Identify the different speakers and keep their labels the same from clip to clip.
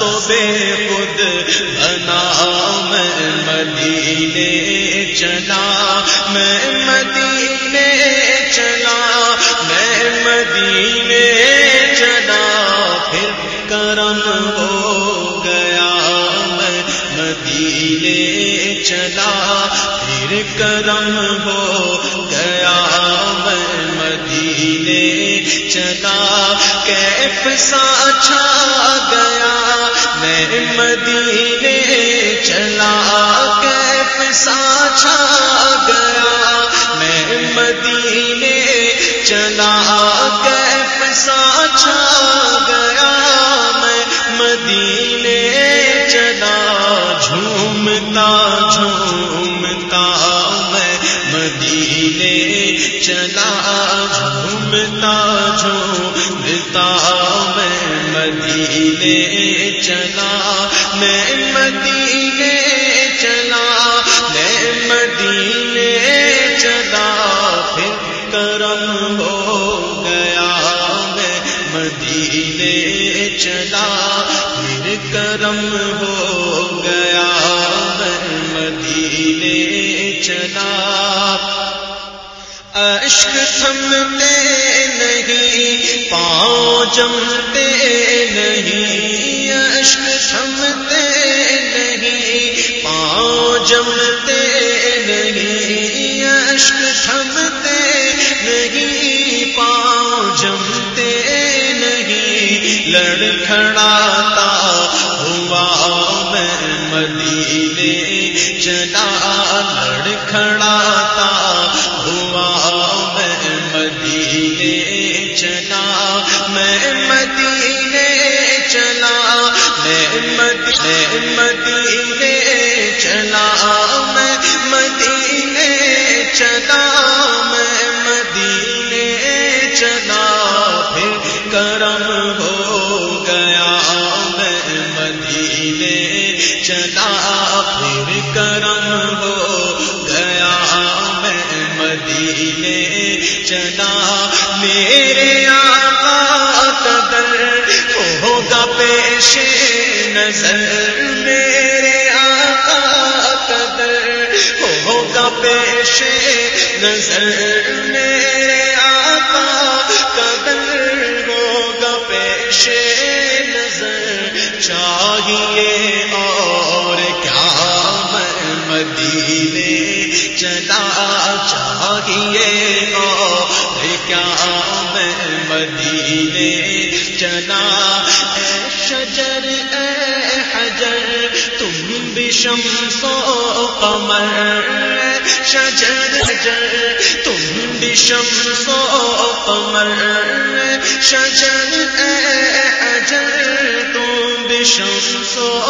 Speaker 1: مست بے خود بنا میں مدینے چلا، میں مدینے چلا، میں مدینے چلا، پھر کرم ہو گیا، میں مدینے چلا، پھر کرم ہو گیا، میں مدینے چلا، کیف سا چھا گیا، میں مدینے چلا، کیف سا چھا گیا، میں مدینے چلا، کیف سا چھا گیا، میں مدینے چلا، جھومتا جھومتا اشک تھمتے نہیں، پاؤں جمتے نہیں اشک تھمتے نہیں، پاؤں جمتے نہیں اشک تھمتے نہیں، پاؤں جمتے نہیں۔ لڑکھڑاتا ہوا میں مدینے چلا لڑکھڑاتا مدینے نظر میرے آقا قدر ہوگا پیش نظر میرے آقا قدر ہوگا پیش نظر چاہیے اور کیا میں مدینے چلا چاہیے اور کیا میں مدینے چلا اے شجر اے شمس و قمر، شجر حجر تم بھی شمس و قمر، شجر اے تم بھی شمس و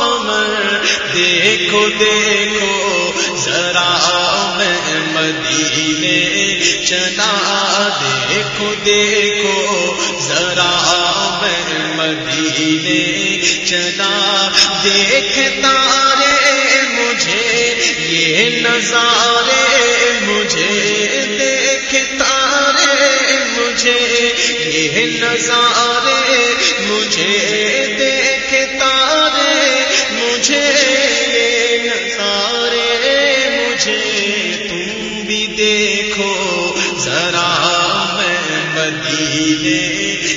Speaker 1: قمر۔ دیکھو دیکھو، ذرا میں مدینے چلا۔ دیکھو دیکھو، ذرا مدینے چلا دیکھ تارے مجھے، یہ نظارے مجھے دیکھ تارے مجھے، یہ نظارے مجھے دیکھ تارے مجھے نظارے مجھے، تم بھی دیکھو، ذرا میں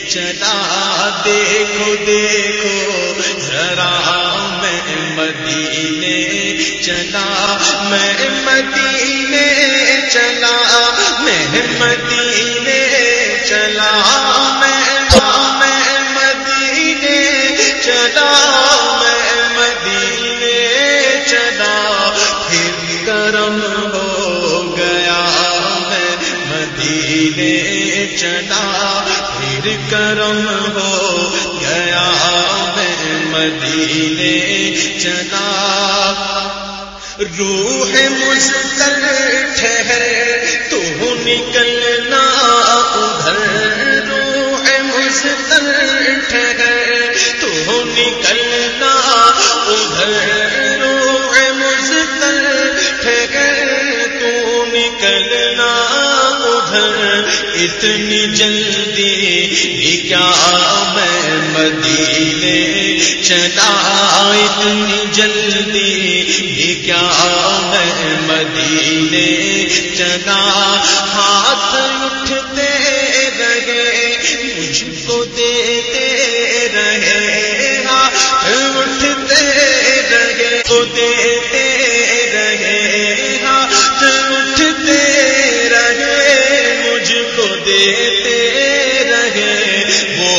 Speaker 1: چلا دیکھو ذرا میں مدینے چلا، میں مدینے چلا، میں مدینے چلا کرم ہو گیا، میں مدینے چلا پھر کرم ہو، گیا میں مدینے چلا۔ روح مستل ٹھہر، تو نکلنا ادھر۔ روح مستل ٹھہر، تو نکلنا ادھر۔ اتنی جلدی کیا میں مدینے چلا؟ اتنی جلدی کیا میں مدینے چلا؟ ہاتھ اٹھتے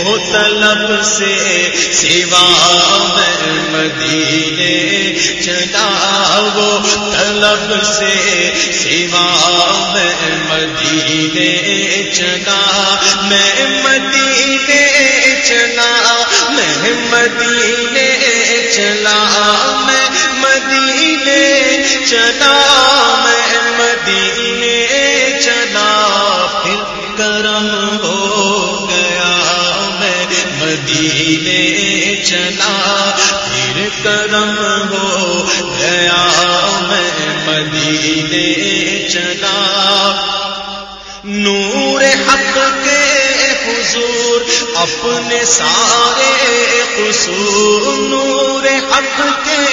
Speaker 1: طلب سے سوا میں مدینے چلا وہ طلب سے سوا میں مدینے چلا میں مدینے چلا میں مدینے چلا میں مدینے چلا میں مدینے چلا پھر کرم دے اپنے سارے قصور نور حق کے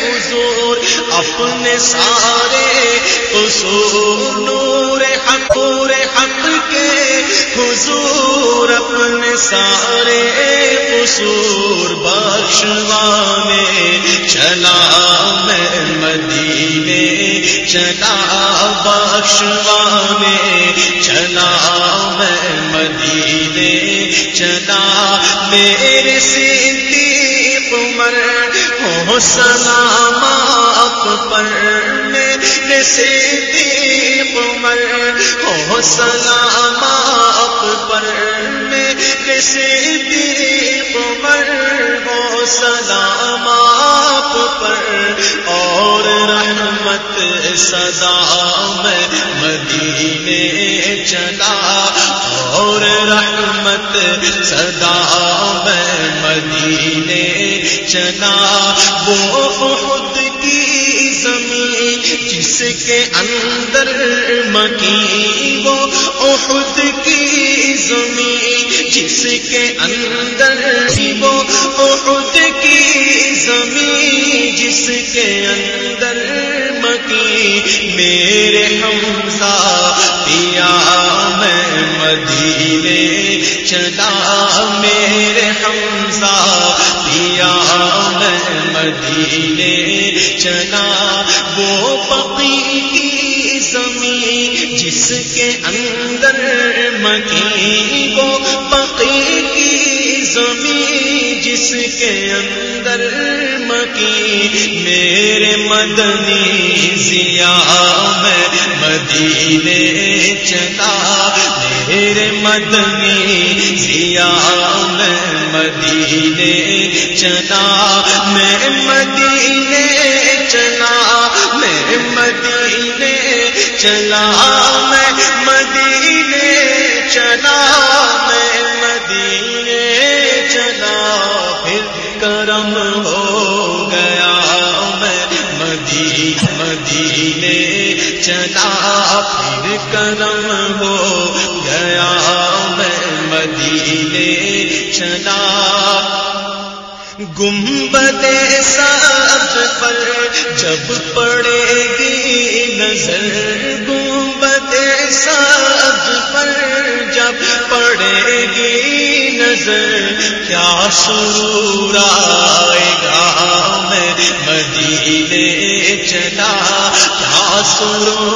Speaker 1: حضور، اپنے سارے قصور نور حق پور حق کے حضور، اپنے سارے قصور بخشوانے چلا میں مدینے، چلا بخشوانے چلا میں میرے صدیق عمر ہو سلام آپ پر میرے صدیق عمر ہو سلام آپ پر میرے صدیق عمر ہو سلام آپ پر اور رحمت صدا میں مدینے چلا اور رحمت صدا مدینے چلا، وہ خود کی زمین جس کے اندر مکی، وہ خود کی زمین جس کے اندر وہ خود کی زمین جس کے اندر مکی۔ میرے حمزہ پیا میں مدینے چلا میرے مدینے چلا وہ پقی کی زمین جس کے اندر مکی وہ پقی کی زمین جس کے اندر مکی میرے مدنی ضیا میں مدینے چلا میرے مدنی ضیا میں مدینے چلا، میں مدینے چلا، میں مدینے چلا، میں مدینے چلا، میں مدینے چلا، پھر کرم ہو گیا، میں مدی، مدینے چلا، پھر کرم ہو گیا، میں مدینے چلا گنبد سب پر جب پڑے گی نظر، گنبد سب پر جب پڑے گی نظر، کیا سرور آئے گا میں مدینے چلا، کیا سرور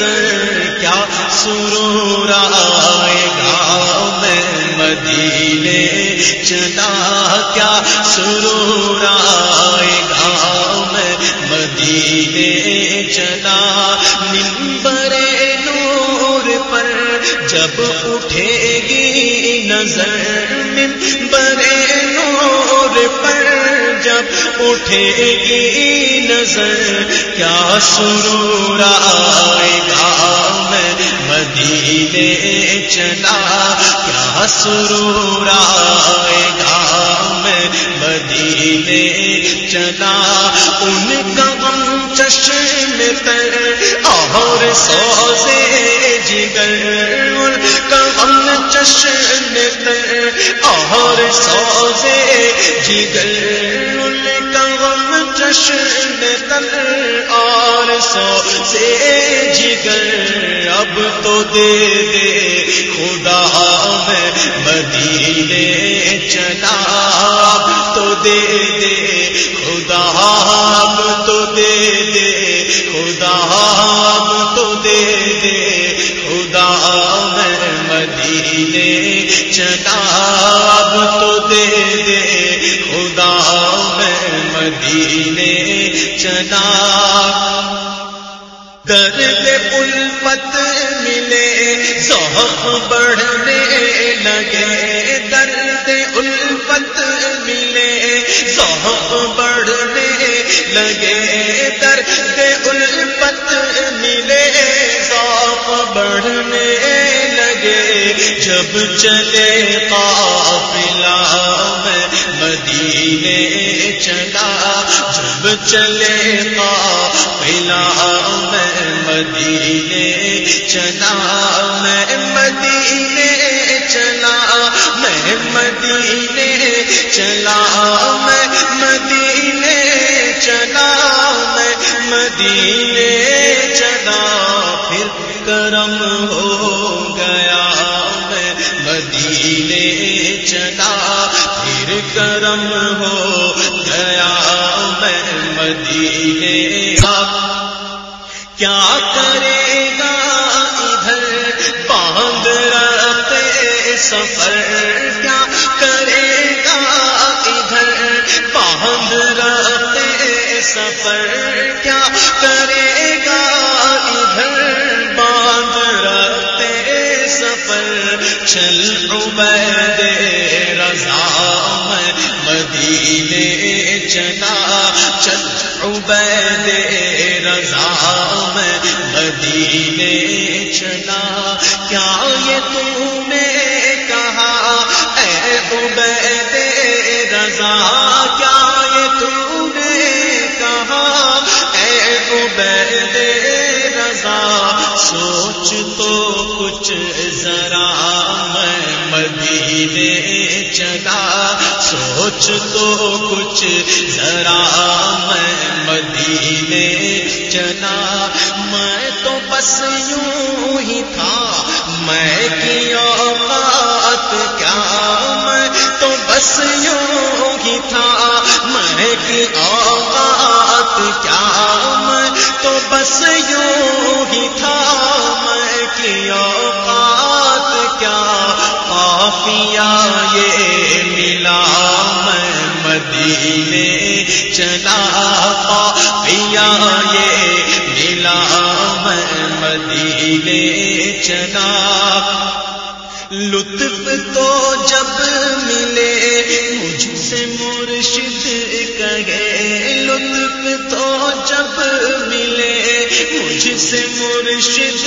Speaker 1: نظر کیا سرور آئے گا میں مدینے چلا کیا سرور آئے گا میں مدینے چلا نمبر نور پر جب اٹھے گی نظر اٹھے گی نظر، کیا سرور آئے گا میں مدینے چلا؟ کیا سرور آئے گا میں مدینے چلا؟ ان کا غم چشم تر اور سوزے اور سوزے، جگر ان کا غم تر اور سو سے جگر اب تو دے دے۔ خدا میں مدینے چلا اب تو دے دے۔ خدا اب تو دے دے۔ خدا چلا درد الفت ملے، ذوق بڑھنے لگے۔ درد الفت ملے، ذوق بڑھنے لگے۔ درد الفت ملے، ذوق بڑھنے لگے۔ جب چلے قافلہ مدینے چلا، جب چلے قافلہ میں مدینے چلا، میں مدینے چلا، میں مدینے چلا، میں مدینے چلا، میں مدینے میں مدینے کیا کرے گا ادھر باندھ رکھتے سفر؟ کیا کرے گا ادھر باندھ رہتے سفر؟ سوچ تو کچھ ذرا میں مدینے چلا۔ میں تو بس یوں ہی تھا۔ میں کی اوقات کیا؟ میں تو بس یوں ہی تھا۔ میں کی اوقات کیا؟ میں تو بس یوں ہی تھا۔ میں کی اوقات کیا؟ کافیا یہ ملا۔ مدینے چلا کافیا یہ ملا میں مدینے چلا۔ لطف تو جب ملے، مجھ سے مرشد کہے۔ لطف تو جب ملے، مجھ سے مرشد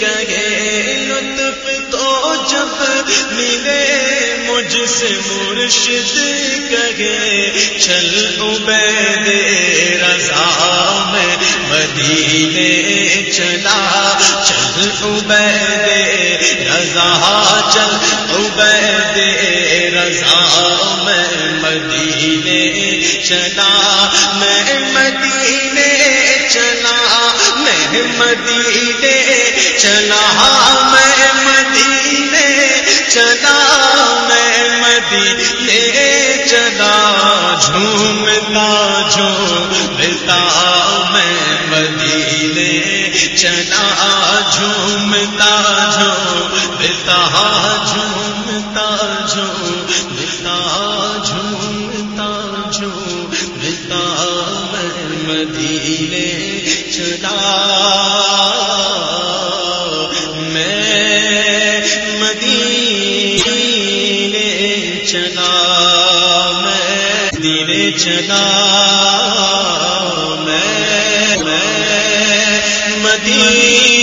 Speaker 1: کہے۔ لطف تو جب ملے۔ سے مرشد کہے، چل عبید رضا میں مدینے چلا۔ چل عبید رضا، چل عبید رضا میں مدینے چلا۔ میں مدینے چلا، میں مدینے چلا۔ میں مدینے چلا۔ میں مدینے چلا جھومتا جھومتا میں مدینے چلا جھومتا جھومتا چلا میں مدینہ